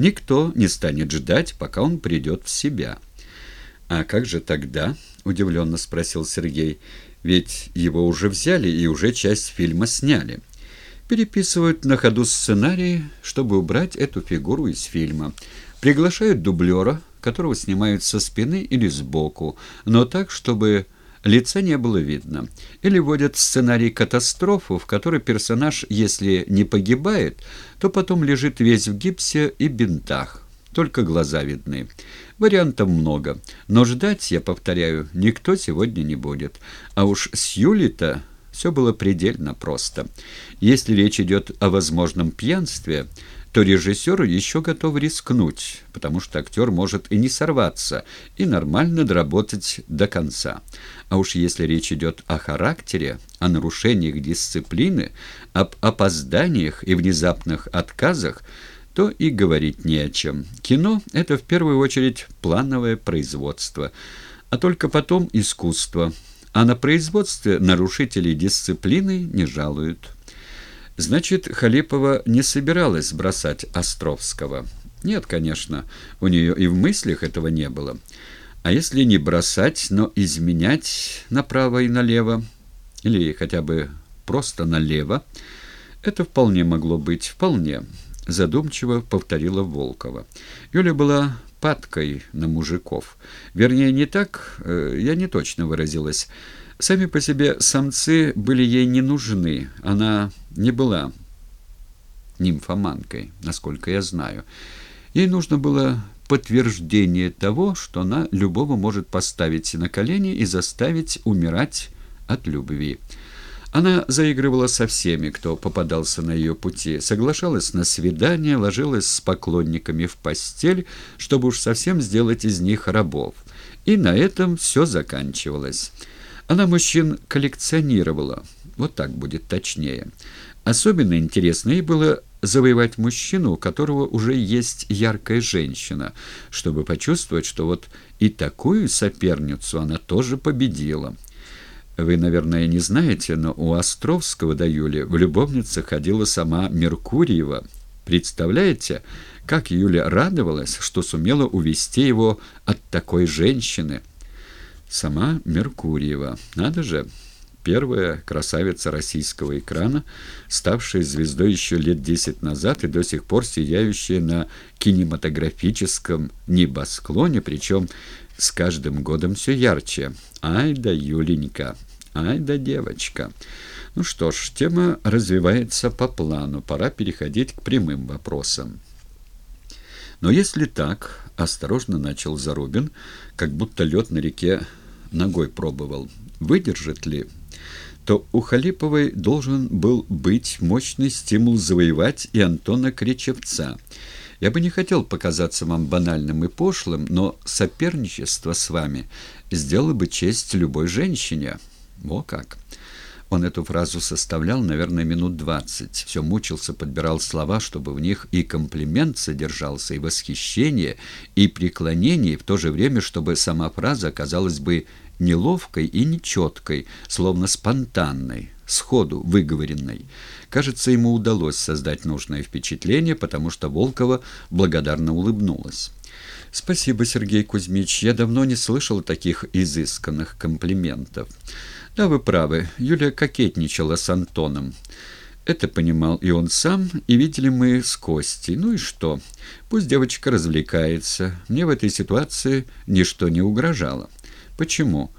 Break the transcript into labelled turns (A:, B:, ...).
A: Никто не станет ждать, пока он придет в себя. «А как же тогда?» — удивленно спросил Сергей. «Ведь его уже взяли и уже часть фильма сняли. Переписывают на ходу сценарий, чтобы убрать эту фигуру из фильма. Приглашают дублера, которого снимают со спины или сбоку, но так, чтобы лица не было видно. Или вводят сценарий катастрофу, в которой персонаж, если не погибает, то потом лежит весь в гипсе и бинтах. Только глаза видны. Вариантов много. Но ждать, я повторяю, никто сегодня не будет. А уж с Юлей-то все было предельно просто. Если речь идет о возможном пьянстве то режиссер еще готов рискнуть, потому что актер может и не сорваться, и нормально доработать до конца. А уж если речь идет о характере, о нарушениях дисциплины, об опозданиях и внезапных отказах, то и говорить не о чем. Кино — это в первую очередь плановое производство, а только потом искусство. А на производстве нарушителей дисциплины не жалуют. Значит, Халипова не собиралась бросать Островского. Нет, конечно, у нее и в мыслях этого не было. А если не бросать, но изменять направо и налево, или хотя бы просто налево, это вполне могло быть, вполне, задумчиво повторила Волкова. Юля была падкой на мужиков. Вернее, не так, э, я не точно выразилась. Сами по себе самцы были ей не нужны. Она не была нимфоманкой, насколько я знаю. Ей нужно было подтверждение того, что она любого может поставить на колени и заставить умирать от любви. Она заигрывала со всеми, кто попадался на ее пути, соглашалась на свидание, ложилась с поклонниками в постель, чтобы уж совсем сделать из них рабов. И на этом все заканчивалось. Она мужчин коллекционировала, вот так будет точнее. Особенно интересно ей было завоевать мужчину, у которого уже есть яркая женщина, чтобы почувствовать, что вот и такую соперницу она тоже победила. Вы, наверное, не знаете, но у Островского до Юли в любовнице ходила сама Меркурьева. Представляете, как Юля радовалась, что сумела увести его от такой женщины – Сама Меркурьева. Надо же, первая красавица российского экрана, ставшая звездой еще лет десять назад и до сих пор сияющая на кинематографическом небосклоне, причем с каждым годом все ярче. Ай да Юленька, ай да девочка. Ну что ж, тема развивается по плану, пора переходить к прямым вопросам. Но если так, осторожно начал Зарубин, как будто лед на реке ногой пробовал, выдержит ли, то у Халиповой должен был быть мощный стимул завоевать и Антона Кречевца. Я бы не хотел показаться вам банальным и пошлым, но соперничество с вами сделало бы честь любой женщине. О как! Он эту фразу составлял, наверное, минут двадцать. Все мучился, подбирал слова, чтобы в них и комплимент содержался, и восхищение, и преклонение, и в то же время, чтобы сама фраза оказалась бы неловкой и нечеткой, словно спонтанной, сходу выговоренной. Кажется, ему удалось создать нужное впечатление, потому что Волкова благодарно улыбнулась. «Спасибо, Сергей Кузьмич. Я давно не слышал таких изысканных комплиментов». «Да, вы правы. Юля кокетничала с Антоном». Это понимал и он сам, и видели мы с Костей. Ну и что? Пусть девочка развлекается. Мне в этой ситуации ничто не угрожало. Почему?